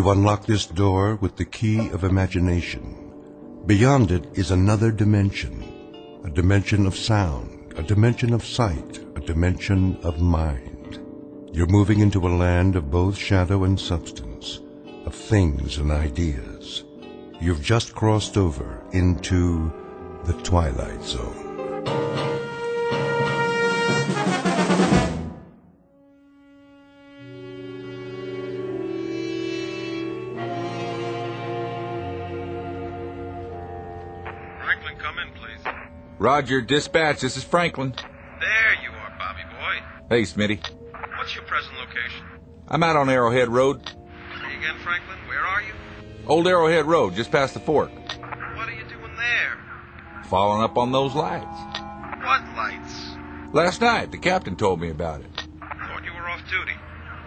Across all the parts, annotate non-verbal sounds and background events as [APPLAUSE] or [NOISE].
You unlock this door with the key of imagination. Beyond it is another dimension, a dimension of sound, a dimension of sight, a dimension of mind. You're moving into a land of both shadow and substance, of things and ideas. You've just crossed over into the Twilight Zone. Roger, dispatch. This is Franklin. There you are, Bobby boy. Hey, Smitty. What's your present location? I'm out on Arrowhead Road. Say again, Franklin, where are you? Old Arrowhead Road, just past the fork. What are you doing there? Following up on those lights. What lights? Last night, the captain told me about it. Thought you were off duty.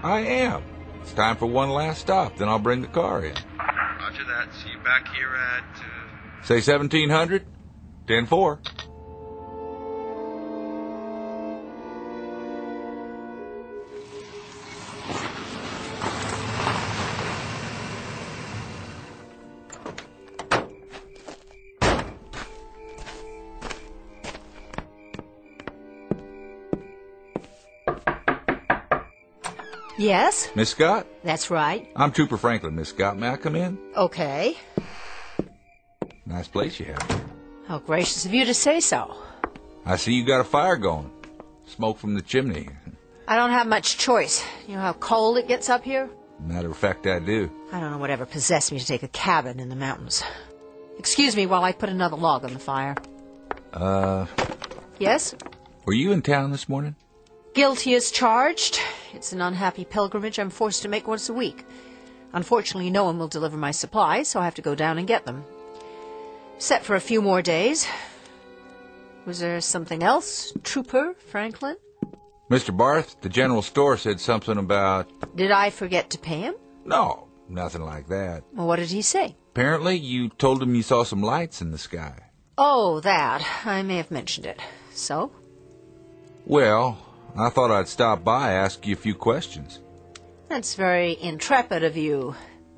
I am. It's time for one last stop, then I'll bring the car in. Roger that. See you back here at. Uh... Say 1700? 10 4. Yes, Miss Scott? that's right. I'm Trooper Franklin, Miss Scott. May I come in? Okay. Nice place you have. How gracious of you to say so. I see you got a fire going. Smoke from the chimney. I don't have much choice. You know how cold it gets up here? Matter of fact, I do. I don't know whatever possessed me to take a cabin in the mountains. Excuse me while I put another log on the fire. Uh, Yes? were you in town this morning? Guilty as charged. It's an unhappy pilgrimage I'm forced to make once a week. Unfortunately, no one will deliver my supplies, so I have to go down and get them. Set for a few more days. Was there something else, Trooper Franklin? Mr. Barth, the general store said something about. Did I forget to pay him? No, nothing like that. Well, what did he say? Apparently, you told him you saw some lights in the sky. Oh, that. I may have mentioned it. So? Well, I thought I'd stop by, ask you a few questions. That's very intrepid of you,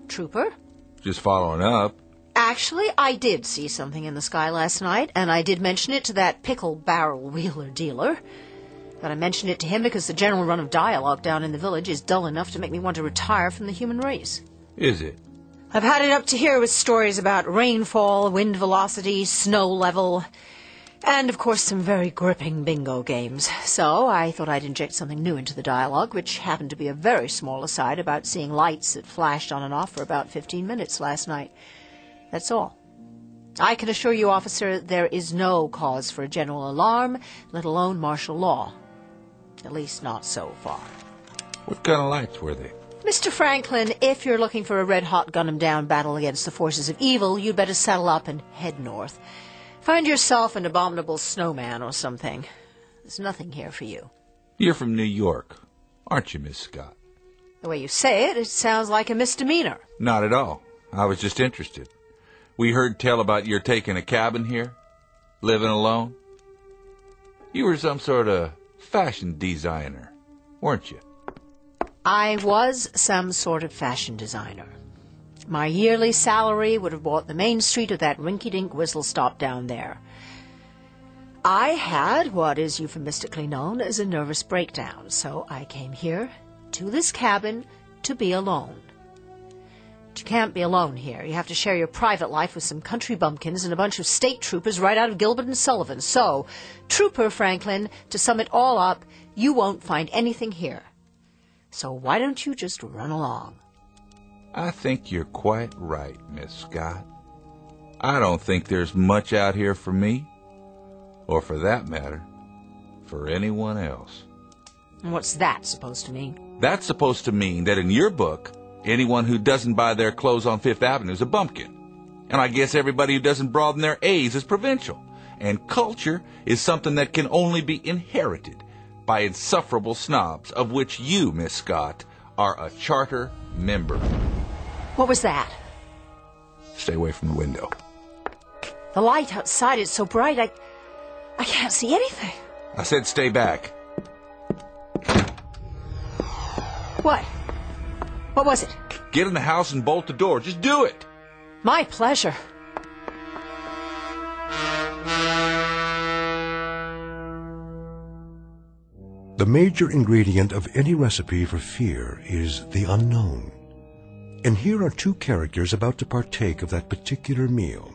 Trooper. Just following up. Actually, I did see something in the sky last night, and I did mention it to that pickle barrel wheeler dealer. But I mentioned it to him because the general run of dialogue down in the village is dull enough to make me want to retire from the human race. Is it? I've had it up to here with stories about rainfall, wind velocity, snow level, and of course some very gripping bingo games. So I thought I'd inject something new into the dialogue, which happened to be a very small aside about seeing lights that flashed on and off for about 15 minutes last night. That's all. I can assure you, officer, there is no cause for a general alarm, let alone martial law. At least not so far. What kind of lights were they? Mr. Franklin, if you're looking for a red hot gun 'em down battle against the forces of evil, you'd better settle up and head north. Find yourself an abominable snowman or something. There's nothing here for you. You're from New York, aren't you, Miss Scott? The way you say it, it sounds like a misdemeanor. Not at all. I was just interested. We heard tell about your taking a cabin here, living alone. You were some sort of fashion designer, weren't you? I was some sort of fashion designer. My yearly salary would have bought the main street of that rinky-dink whistle stop down there. I had what is euphemistically known as a nervous breakdown, so I came here to this cabin to be alone. But you can't be alone here. You have to share your private life with some country bumpkins and a bunch of state troopers right out of Gilbert and Sullivan. So, Trooper Franklin, to sum it all up, you won't find anything here. So why don't you just run along? I think you're quite right, Miss Scott. I don't think there's much out here for me, or for that matter, for anyone else. What's that supposed to mean? That's supposed to mean that in your book, anyone who doesn't buy their clothes on Fifth Avenue is a bumpkin. And I guess everybody who doesn't broaden their A's is provincial. And culture is something that can only be inherited by insufferable snobs, of which you, Miss Scott, are a charter member. What was that? Stay away from the window. The light outside is so bright I I can't see anything. I said stay back. What? What was it? Get in the house and bolt the door. Just do it. My pleasure. The major ingredient of any recipe for fear is the unknown. And here are two characters about to partake of that particular meal.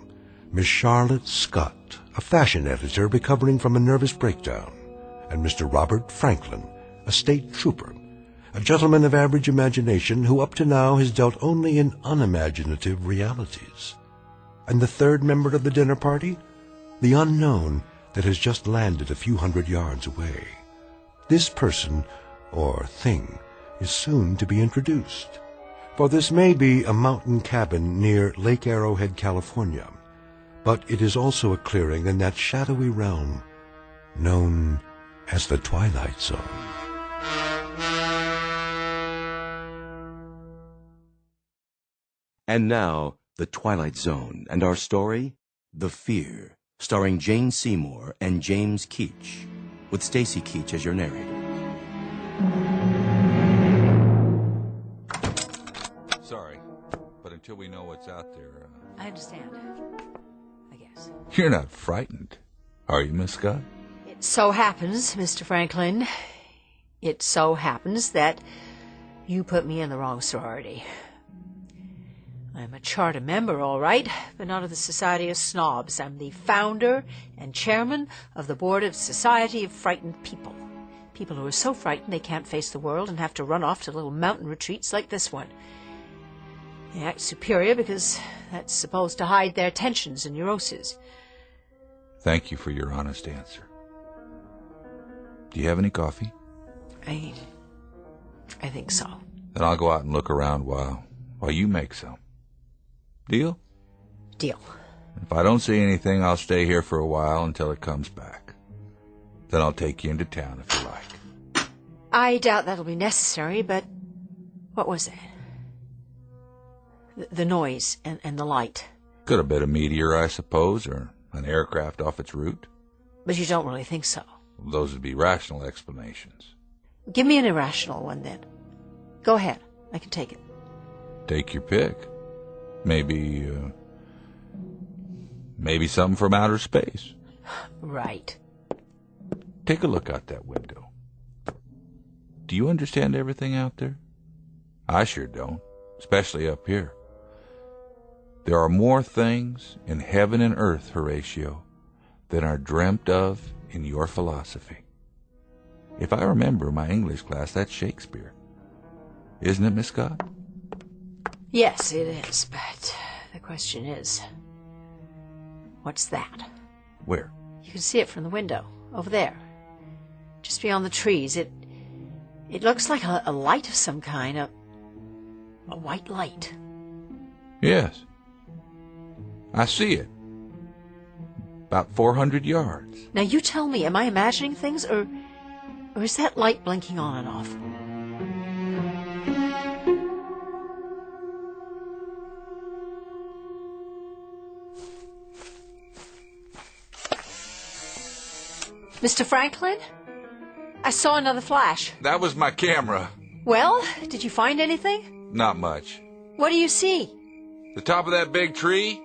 Miss Charlotte Scott, a fashion editor recovering from a nervous breakdown, and Mr. Robert Franklin, a state trooper, a gentleman of average imagination who up to now has dealt only in unimaginative realities. And the third member of the dinner party? The unknown that has just landed a few hundred yards away. This person, or thing, is soon to be introduced. For this may be a mountain cabin near Lake Arrowhead, California, but it is also a clearing in that shadowy realm known as the Twilight Zone. And now, The Twilight Zone and our story, The Fear, starring Jane Seymour and James Keach, with Stacy Keach as your narrator. Sorry, but until we know what's out there, uh, I understand. I guess. you're not frightened, are you, Miss Scott? It so happens, Mr. Franklin, it so happens that you put me in the wrong sorority. I'm a charter member, all right, but not of the Society of Snobs. I'm the founder and chairman of the board of Society of Frightened People. People who are so frightened they can't face the world and have to run off to little mountain retreats like this one. They act superior because that's supposed to hide their tensions and neuroses. Thank you for your honest answer. Do you have any coffee? I. I think so. Then I'll go out and look around while while you make some. Deal? Deal. If I don't see anything, I'll stay here for a while until it comes back. Then I'll take you into town if you like. I doubt that'll be necessary, but what was that? The, noise and, and the light. Could have been a meteor, I suppose, or an aircraft off its route. But you don't really think so. Those would be rational explanations. Give me an irrational one then. Go ahead. I can take it. Take your pick. Maybe, uh, maybe something from outer space. [SIGHS] Right. Take a look out that window. Do you understand everything out there? I sure don't, especially up here. There are more things in heaven and earth, Horatio, than are dreamt of in your philosophy. If I remember my English class, that's Shakespeare. Isn't it, Miss Scott? Yes, it is, but the question is what's that? Where? You can see it from the window, over there. Just beyond the trees. It it looks like a, a light of some kind, a a white light. Yes. I see it. About 400 yards. Now you tell me, am I imagining things or or is that light blinking on and off? Mr. Franklin? I saw another flash. That was my camera. Well, did you find anything? Not much. What do you see? The top of that big tree?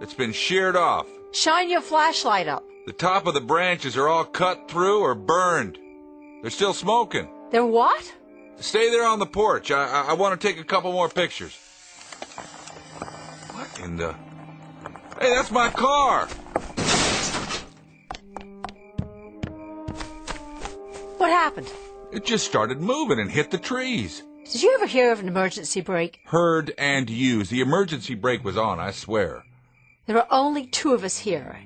It's been sheared off. Shine your flashlight up. The top of the branches are all cut through or burned. They're still smoking. They're what? Stay there on the porch. I, I, I want to take a couple more pictures. What in the... Hey, that's my car! What happened? It just started moving and hit the trees. Did you ever hear of an emergency brake? Heard and used. The emergency brake was on, I swear. There are only two of us here,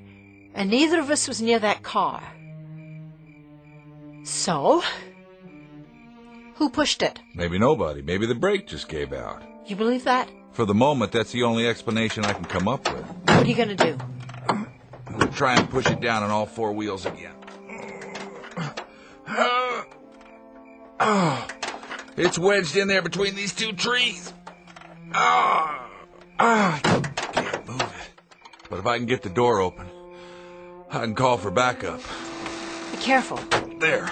and neither of us was near that car. So, who pushed it? Maybe nobody. Maybe the brake just gave out. You believe that? For the moment, that's the only explanation I can come up with. What are you going to do? I'm gonna try and push it down on all four wheels again. Oh, it's wedged in there between these two trees. Oh, oh, I can't move it. But if I can get the door open, I can call for backup. Be careful. There.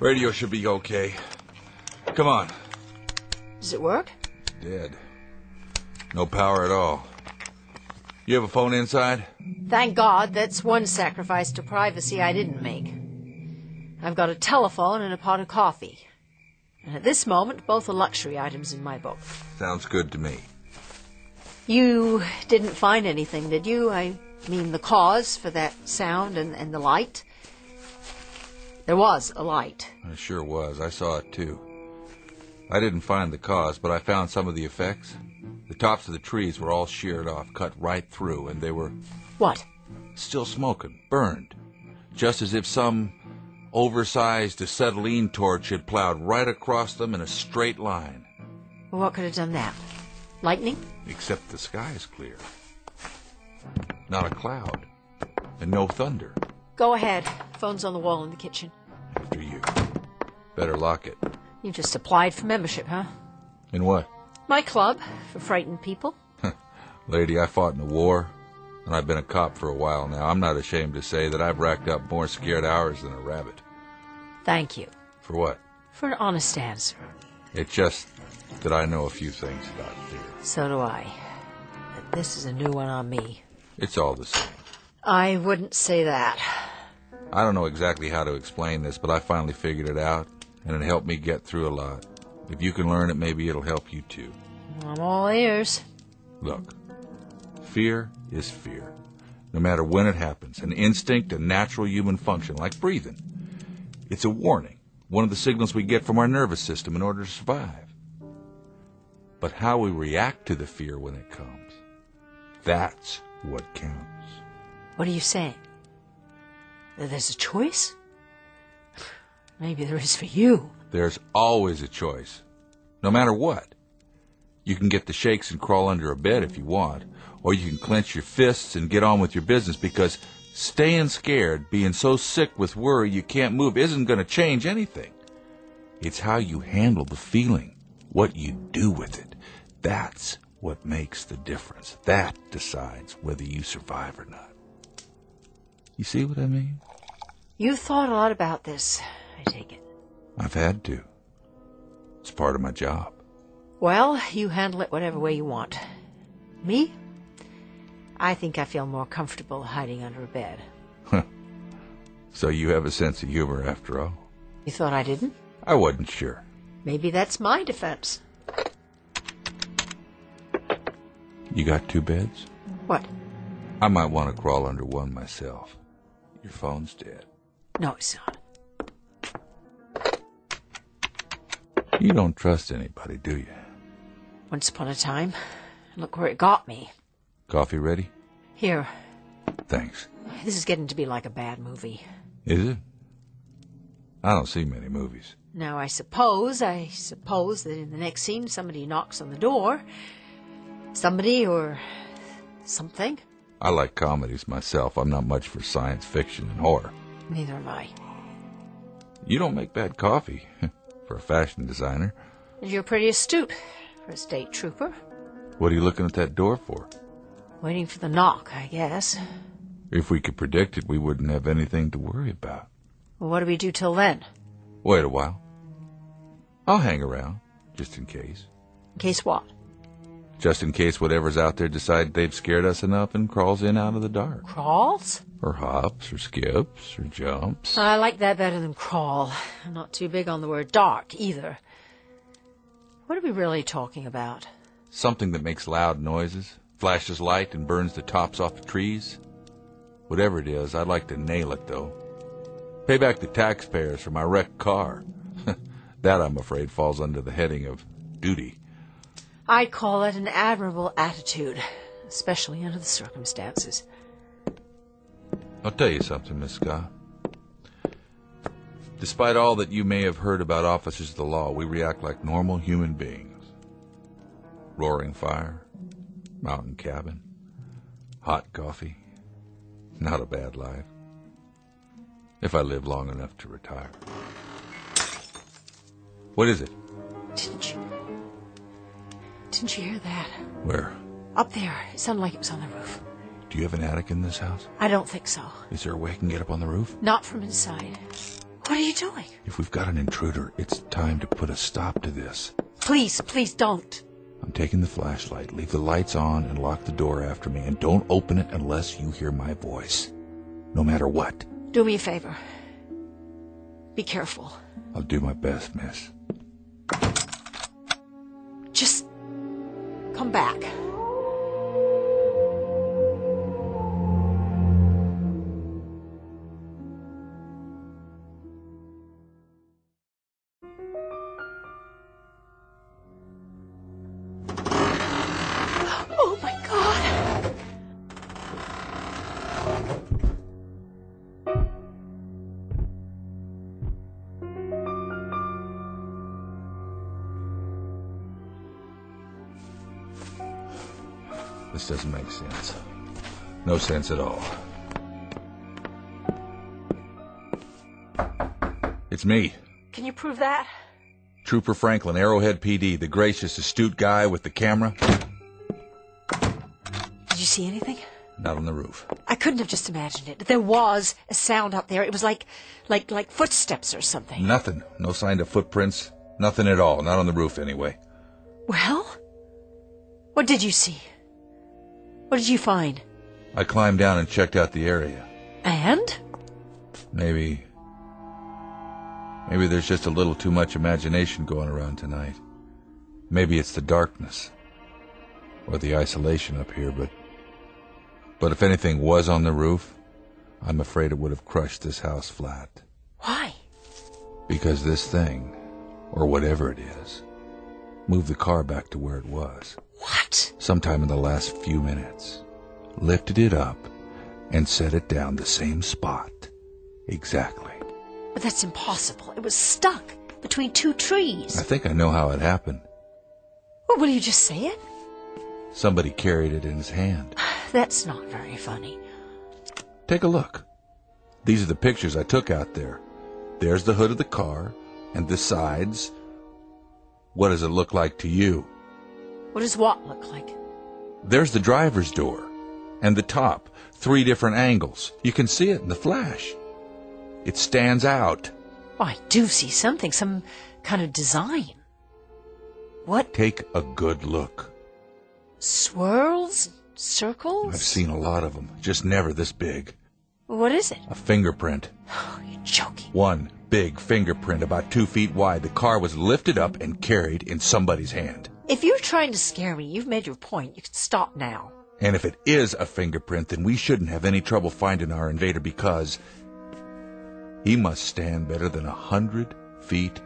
Radio should be okay. Come on. Does it work? Dead. No power at all. You have a phone inside? Thank God, that's one sacrifice to privacy I didn't make. I've got a telephone and a pot of coffee. And at this moment, both are luxury items in my book. Sounds good to me. You didn't find anything, did you? I mean, the cause for that sound and, and the light? There was a light. It sure was. I saw it too. I didn't find the cause, but I found some of the effects. The tops of the trees were all sheared off, cut right through, and they were What? still smoking, burned, just as if some oversized acetylene torch had plowed right across them in a straight line. Well, what could have done that? Lightning? Except the sky is clear. Not a cloud. And no thunder. Go ahead. Phone's on the wall in the kitchen. After you. Better lock it. You just applied for membership, huh? In what? My club for frightened people. Lady, I fought in the war, and I've been a cop for a while now. I'm not ashamed to say that I've racked up more scared hours than a rabbit. Thank you For what? for an honest answer. It just that I know a few things about fear. So do I. But this is a new one on me. It's all the same. I wouldn't say that. I don't know exactly how to explain this, but I finally figured it out, and it helped me get through a lot. If you can learn it, maybe it'll help you too. I'm all ears. Look, fear is fear. No matter when it happens, an instinct, a natural human function, like breathing. It's a warning, one of the signals we get from our nervous system in order to survive. But how we react to the fear when it comes, that's what counts. What are you saying? That there's a choice? Maybe there is for you. There's always a choice, no matter what. You can get the shakes and crawl under a bed if you want, or you can clench your fists and get on with your business because staying scared, being so sick with worry you can't move isn't going to change anything. It's how you handle the feeling, what you do with it. That's what makes the difference. That decides whether you survive or not. You see what I mean? You've thought a lot about this, I take it. I've had to. It's part of my job. Well, you handle it whatever way you want. Me? I think I feel more comfortable hiding under a bed. So you have a sense of humor after all? You thought I didn't? I wasn't sure. Maybe that's my defense. You got two beds? What? I might want to crawl under one myself. Your phone's dead. No, it's not. You don't trust anybody, do you? Once upon a time. Look where it got me. Coffee ready? Here, Thanks. this is getting to be like a bad movie. Is it? I don't see many movies. Now, I suppose, I suppose that in the next scene somebody knocks on the door. Somebody or something. I like comedies myself. I'm not much for science fiction and horror. Neither am I. You don't make bad coffee [LAUGHS] for a fashion designer. You're pretty astute for a state trooper. What are you looking at that door for? Waiting for the knock, I guess. If we could predict it, we wouldn't have anything to worry about. Well, what do we do till then? Wait a while. I'll hang around, just in case. In case what? Just in case whatever's out there decide they've scared us enough and crawls in out of the dark. Crawls? Or hops, or skips, or jumps. I like that better than crawl. I'm not too big on the word dark either. What are we really talking about? Something that makes loud noises, flashes light, and burns the tops off the trees. Whatever it is, I'd like to nail it, though. Pay back the taxpayers for my wrecked car. [LAUGHS] that, I'm afraid, falls under the heading of duty. I'd call it an admirable attitude, especially under the circumstances. I'll tell you something, Miss Scott. Despite all that you may have heard about officers of the law, we react like normal human beings. Roaring fire, mountain cabin, hot coffee. Not a bad life. If I live long enough to retire. What is it? Didn't you? Hear that? Where? Up there. It sounded like it was on the roof. Do you have an attic in this house? I don't think so. Is there a way I can get up on the roof? Not from inside. What are you doing? If we've got an intruder, it's time to put a stop to this. Please, please don't. I'm taking the flashlight. Leave the lights on and lock the door after me, and don't open it unless you hear my voice. No matter what. Do me a favor. Be careful. I'll do my best, miss. Come back. This doesn't make sense. No sense at all. It's me, Can you prove that? Trooper Franklin, Arrowhead PD, the gracious, astute guy with the camera. Did you see anything? Not on the roof. I couldn't have just imagined it. There was a sound up there. It was like, like, like footsteps or something. Nothing. No sign of footprints. Nothing at all. Not on the roof, anyway. Well, what did you see? What did you find? I climbed down and checked out the area. And? Maybe. Maybe there's just a little too much imagination going around tonight. Maybe it's the darkness. Or the isolation up here, but. But if anything was on the roof, I'm afraid it would have crushed this house flat. Why? Because this thing, or whatever it is, moved the car back to where it was. What? sometime in the last few minutes, lifted it up, and set it down the same spot. Exactly. But that's impossible. It was stuck between two trees. I think I know how it happened. Well, will you just say it? Somebody carried it in his hand. [SIGHS] That's not very funny. Take a look. These are the pictures I took out there. There's the hood of the car, and the sides. What does it look like to you? What does what look like? There's the driver's door, and the top. Three different angles. You can see it in the flash. It stands out. Oh, I do see something, some kind of design. What? Take a good look. Swirls? Circles? I've seen a lot of them, just never this big. What is it? A fingerprint. Oh, you're joking. One big fingerprint about two feet wide. The car was lifted up and carried in somebody's hand. If you're trying to scare me, you've made your point. You can stop now. And if it is a fingerprint, then we shouldn't have any trouble finding our invader because he must stand better than a hundred feet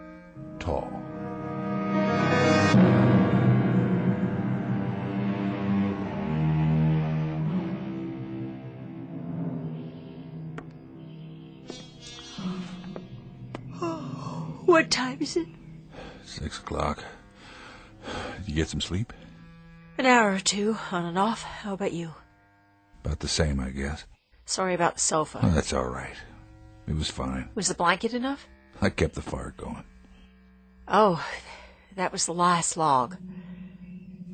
tall. What time is it? Six o'clock. Did you get some sleep? An hour or two, on and off. How about you? About the same, I guess. Sorry about the sofa. Oh, that's all right. It was fine. Was the blanket enough? I kept the fire going. Oh, that was the last log.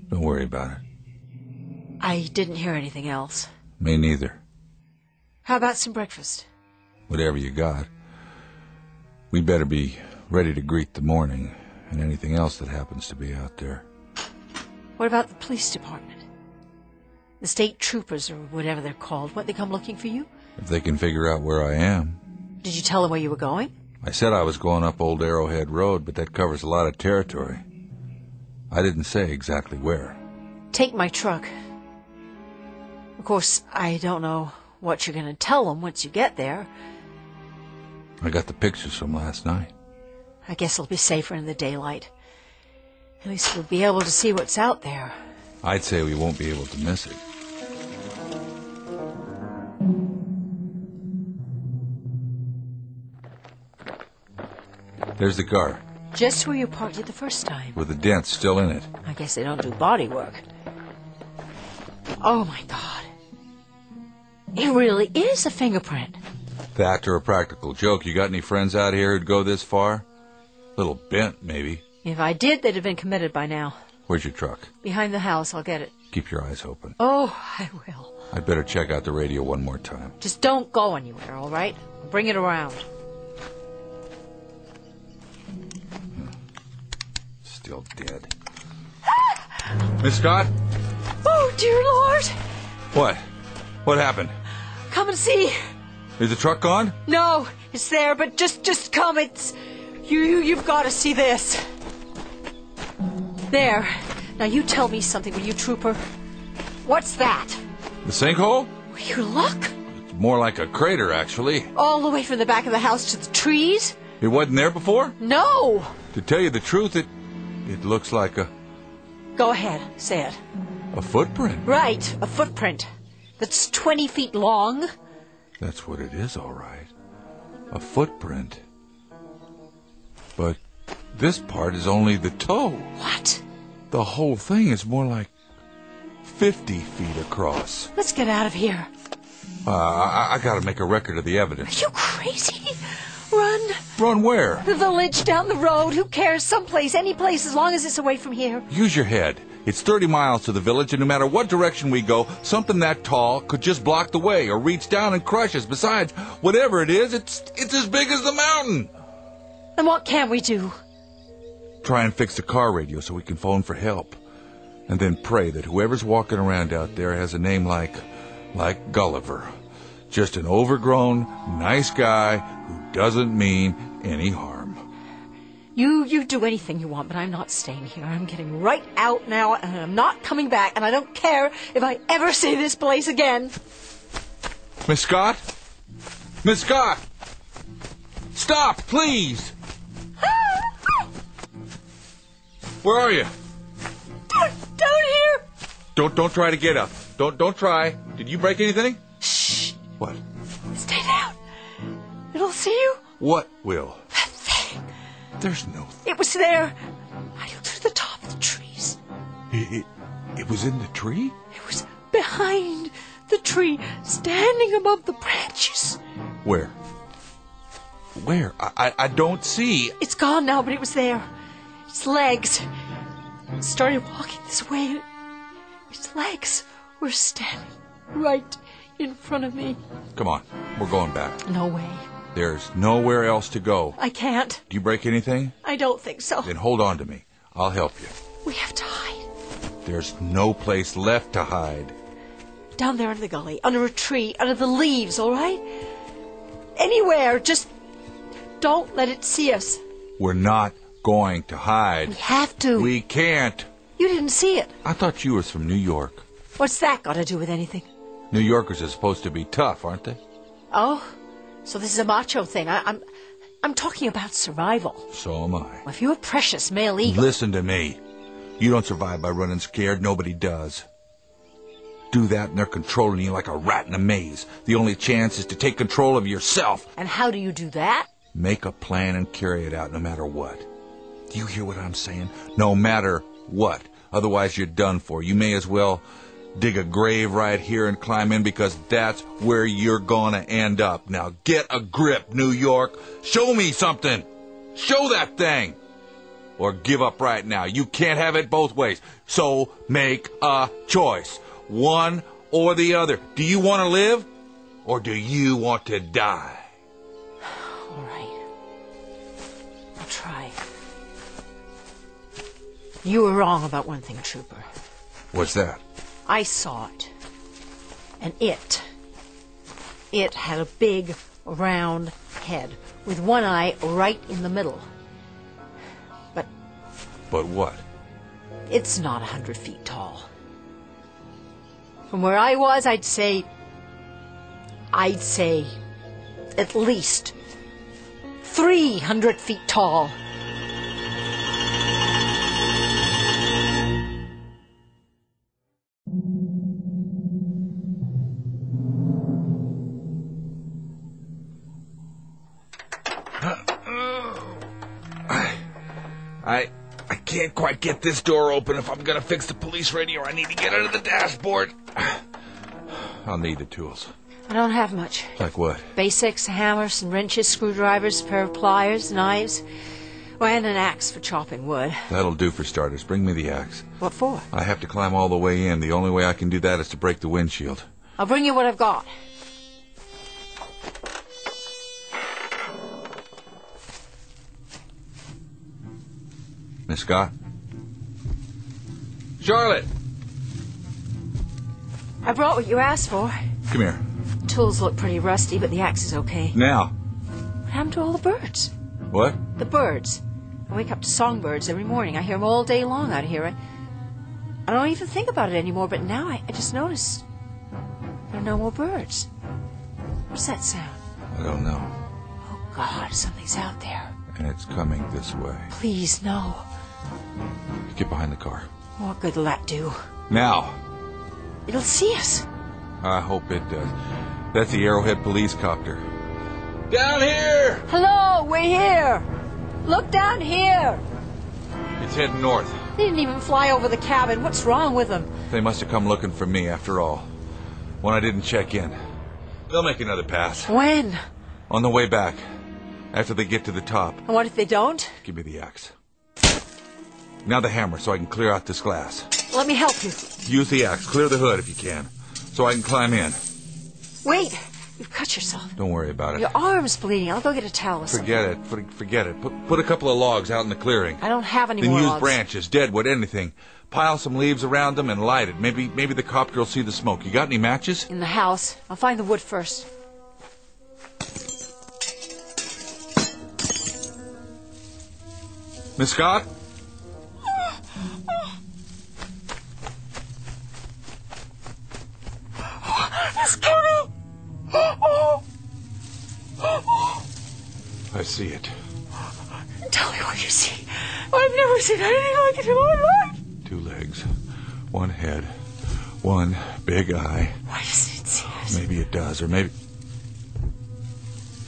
Don't worry about it. I didn't hear anything else. Me neither. How about some breakfast? Whatever you got. We'd better be ready to greet the morning and anything else that happens to be out there. What about the police department? The state troopers, or whatever they're called, what they come looking for you? If they can figure out where I am. Did you tell them where you were going? I said I was going up Old Arrowhead Road, but that covers a lot of territory. I didn't say exactly where. Take my truck. Of course, I don't know what you're going to tell them once you get there. I got the pictures from last night. I guess it'll be safer in the daylight. At least we'll be able to see what's out there. I'd say we won't be able to miss it. There's the car, Just where you parked it the first time. with the dent still in it. I guess they don't do body work. Oh my god. It really is a fingerprint. Fact or a practical joke? You got any friends out here who'd go this far? Little bent, maybe. If I did, they'd have been committed by now. Where's your truck? Behind the house, I'll get it. Keep your eyes open. Oh, I will. I'd better check out the radio one more time. Just don't go anywhere, all right? Bring it around. Hmm. still dead. Miss Scott? Oh, dear Lord! What? What happened? Come and see. Is the truck gone? No, it's there, but just just come. It's you. you you've got to see this. There. Now you tell me something, will you, Trooper? What's that? The sinkhole? Will you look? It's more like a crater, actually. All the way from the back of the house to the trees? It wasn't there before? No. To tell you the truth, it it looks like a Go ahead, say it. a footprint. Right, a footprint that's 20 feet long. That's what it is, all right. A footprint. But this part is only the toe. What? The whole thing is more like 50 feet across. Let's get out of here. Uh, I, I gotta make a record of the evidence. Are you crazy? Run. Run where? The village down the road. Who cares? Someplace, any place, as long as it's away from here. Use your head. It's 30 miles to the village, and no matter what direction we go, something that tall could just block the way or reach down and crush us. Besides, whatever it is, it's, it's as big as the mountain. Then what can we do? Try and fix the car radio so we can phone for help. And then pray that whoever's walking around out there has a name like, like Gulliver. Just an overgrown, nice guy who doesn't mean any harm. You you do anything you want, but I'm not staying here. I'm getting right out now, and I'm not coming back, and I don't care if I ever see this place again. Miss Scott? Miss Scott! Stop, please! Where are you? Down, down here. Don't don't try to get up. Don't don't try. Did you break anything? Shh. What? Stay down. It'll see you. What will? That thing. There's no. It was there. I looked through the top of the trees. It, it, it was in the tree. It was behind the tree, standing above the branches. Where? Where? I I, I don't see. It's gone now, but it was there. Its legs started walking this way. Its legs were standing right in front of me. Come on, we're going back. No way. There's nowhere else to go. I can't. Do you break anything? I don't think so. Then hold on to me. I'll help you. We have to hide. There's no place left to hide. Down there in the gully, under a tree, under the leaves, all right? Anywhere. Just don't let it see us. We're not going to hide. We have to. We can't. You didn't see it. I thought you was from New York. What's that got to do with anything? New Yorkers are supposed to be tough, aren't they? Oh, so this is a macho thing. I, I'm, I'm talking about survival. So am I. Well, if you're a precious male eagle, Listen to me. You don't survive by running scared. Nobody does. Do that and they're controlling you like a rat in a maze. The only chance is to take control of yourself. and how do you do that? Make a plan and carry it out no matter what. Do you hear what I'm saying? No matter what. Otherwise you're done for. You may as well dig a grave right here and climb in because that's where you're gonna end up. Now get a grip, New York. Show me something. Show that thing. Or give up right now. You can't have it both ways. So make a choice. One or the other. Do you want to live? Or do you want to die? You were wrong about one thing, Trooper. What's that? I saw it. And it. It had a big, round head with one eye right in the middle. But But what? it's not a hundred feet tall. From where I was, I'd say. I'd say. At least. 300 feet tall. Can't quite get this door open. If I'm gonna fix the police radio, I need to get under the dashboard. [SIGHS] I'll need the tools. I don't have much. Like what? Basics, hammers and wrenches, screwdrivers, a pair of pliers, knives, well, and an axe for chopping wood. That'll do for starters. Bring me the axe. What for? I have to climb all the way in. The only way I can do that is to break the windshield. I'll bring you what I've got. Scott? Charlotte! I brought what you asked for. Come here. Tools look pretty rusty, but the axe is okay. Now. What happened to all the birds? What? The birds. I wake up to songbirds every morning. I hear them all day long out here. I, I don't even think about it anymore, but now I, I just noticed there are no more birds. What's that sound? I don't know. Oh, God, something's out there. And it's coming this way. Please, no. Get behind the car. What good will that do? Now. It'll see us. I hope it does. That's the Arrowhead police copter. Down here! Hello, we're here. Look down here. It's heading north. They didn't even fly over the cabin. What's wrong with them? They must have come looking for me after all. When I didn't check in. They'll make another pass. When? On the way back. After they get to the top. And what if they don't? Give me the axe. Now the hammer so I can clear out this glass. Let me help you. Use the axe. Clear the hood if you can. So I can climb in. Wait. You've cut yourself. Don't worry about it. Your arm's bleeding. I'll go get a towel. Forget it. For- Forget it. Put, put a couple of logs out in the clearing. I don't have any Then more use logs. branches, deadwood, anything. Pile some leaves around them and light it. Maybe maybe the copter will see the smoke. You got any matches? In the house. I'll find the wood first. Miss Scott? See it. Tell me what you see. I've never seen anything like it in my life. Two legs, one head, one big eye. Why doesn't it see us? Maybe it does, or maybe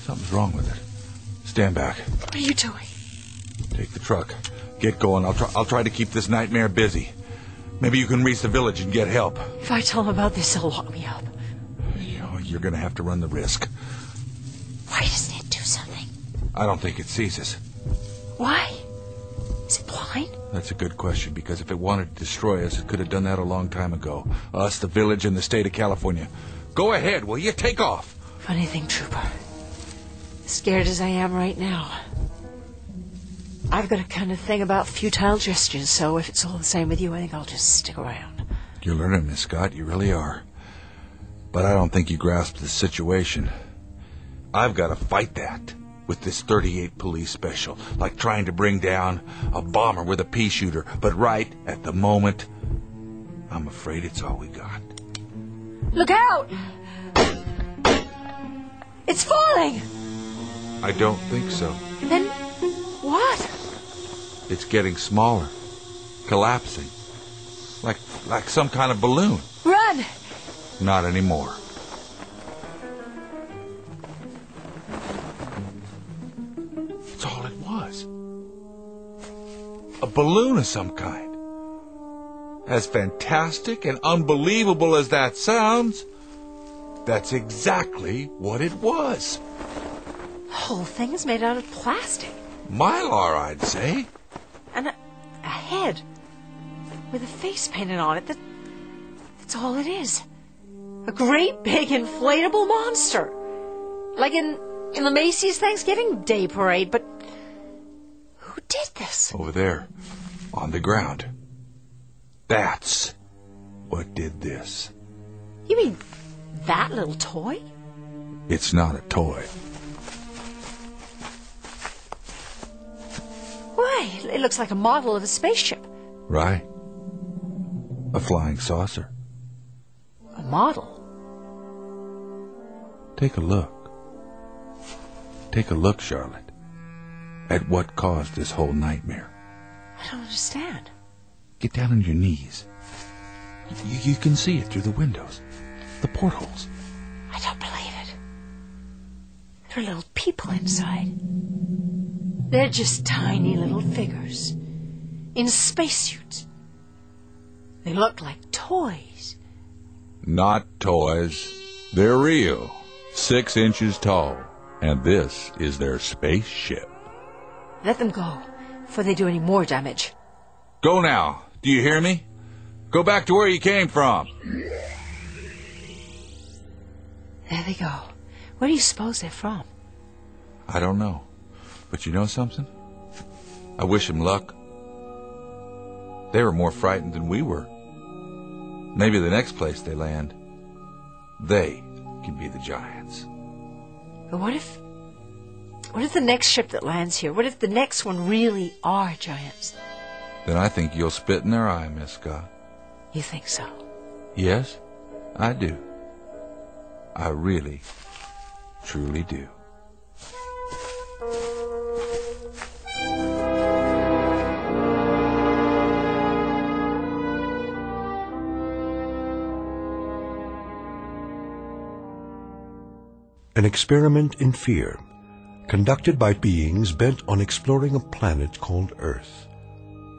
something's wrong with it. Stand back. What are you doing? Take the truck. Get going. I'll try. I'll try to keep this nightmare busy. Maybe you can reach the village and get help. If I tell them about this, they'll lock me up. Oh, You're gonna have to run the risk. I don't think it sees us. Why? Is it blind? That's a good question because if it wanted to destroy us, it could have done that a long time ago. Us, the village, and the state of California. Go ahead, will you? Take off. Funny thing, Trooper. Scared as I am right now. I've got a kind of thing about futile gestures, so if it's all the same with you, I think I'll just stick around. You're learning, Miss Scott. You really are. But I don't think you grasp the situation. I've got to fight that with this 38 police special, like trying to bring down a bomber with a pea shooter. But right at the moment, I'm afraid it's all we got. Look out! It's falling! I don't think so. Then what? It's getting smaller, collapsing, like like some kind of balloon. Run! Not anymore. A balloon of some kind. As fantastic and unbelievable as that sounds, that's exactly what it was. The whole thing is made out of plastic. Mylar, I'd say. And a, a head with a face painted on it. That, that's all it is. A great big inflatable monster. Like in, in the Macy's Thanksgiving Day Parade, but did this? Over there, on the ground. That's what did this. You mean that little toy? It's not a toy. Why, it looks like a model of a spaceship. Right. A flying saucer. A model? Take a look. Take a look, Charlotte, at what caused this whole nightmare. I don't understand. Get down on your knees. You, you can see it through the windows, the portholes. I don't believe it. There are little people inside. They're just tiny little figures in spacesuits. They look like toys. Not toys. They're real. Six inches tall. And this is their spaceship. Let them go before they do any more damage. Go now. Do you hear me? Go back to where you came from. There they go. Where do you suppose they're from? I don't know. But you know something? I wish him luck. They were more frightened than we were. Maybe the next place they land, they can be the giants. But what if what if the next ship that lands here, what if the next one really are giants? Then I think you'll spit in their eye, Miss Scott. You think so? Yes, I do. I really, truly do. An experiment in fear, conducted by beings bent on exploring a planet called Earth.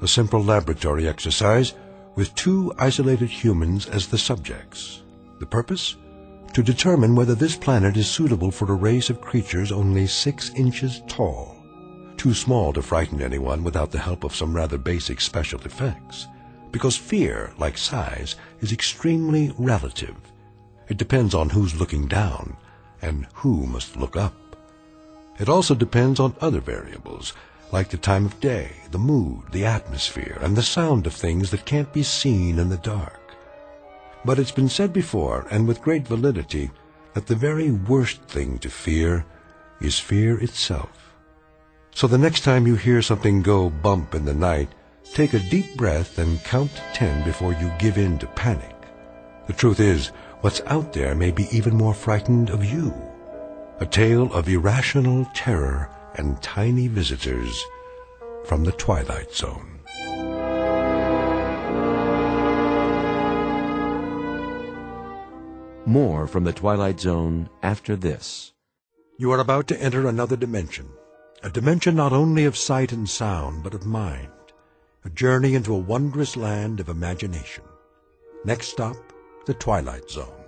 A simple laboratory exercise with two isolated humans as the subjects. The purpose? To determine whether this planet is suitable for a race of creatures only six inches tall, too small to frighten anyone without the help of some rather basic special effects. Because fear, like size, is extremely relative. It depends on who's looking down and who must look up. It also depends on other variables, like the time of day, the mood, the atmosphere, and the sound of things that can't be seen in the dark. But it's been said before, and with great validity, that the very worst thing to fear is fear itself. So the next time you hear something go bump in the night, take a deep breath and count to ten before you give in to panic. The truth is, what's out there may be even more frightened of you. A tale of irrational terror and tiny visitors from the Twilight Zone. More from the Twilight Zone after this. You are about to enter another dimension, a dimension not only of sight and sound, but of mind, a journey into a wondrous land of imagination. Next stop, the Twilight Zone.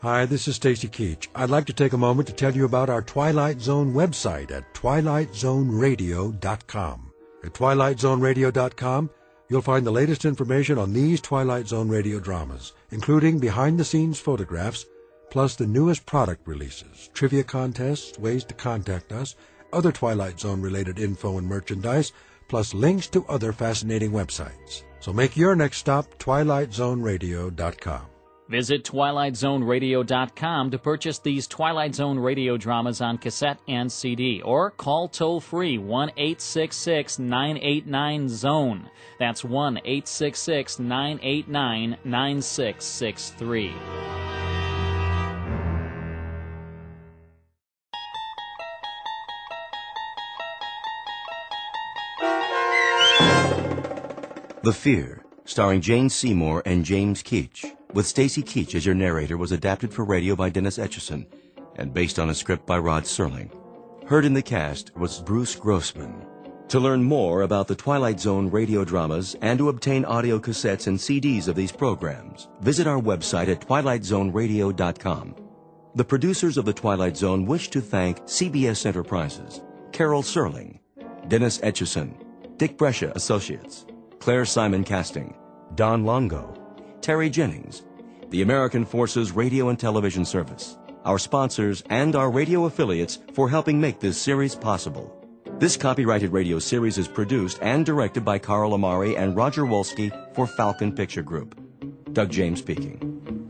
Hi, this is Stacy Keach. I'd like to take a moment to tell you about our Twilight Zone website at twilightzoneradio.com. At twilightzoneradio.com, you'll find the latest information on these Twilight Zone radio dramas, including behind-the-scenes photographs, plus the newest product releases, trivia contests, ways to contact us, other Twilight Zone-related info and merchandise, plus links to other fascinating websites. So make your next stop twilightzoneradio.com. Visit TwilightZoneRadio.com to purchase these Twilight Zone radio dramas on cassette and CD, or call toll free 1 866 989 Zone. That's 1 866 989 9663. The Fear, starring Jane Seymour and James Keach, with Stacy Keach as your narrator, was adapted for radio by Dennis Etchison and based on a script by Rod Serling. Heard in the cast was Bruce Grossman. To learn more about the Twilight Zone radio dramas and to obtain audio cassettes and CDs of these programs, visit our website at twilightzoneradio.com. The producers of The Twilight Zone wish to thank CBS Enterprises, Carol Serling, Dennis Etchison, Dick Brescia Associates, Claire Simon Casting, Don Longo, Terry Jennings, the American Forces Radio and Television Service, our sponsors, and our radio affiliates for helping make this series possible. This copyrighted radio series is produced and directed by Carl Amari and Roger Wolski for Falcon Picture Group. Doug James speaking.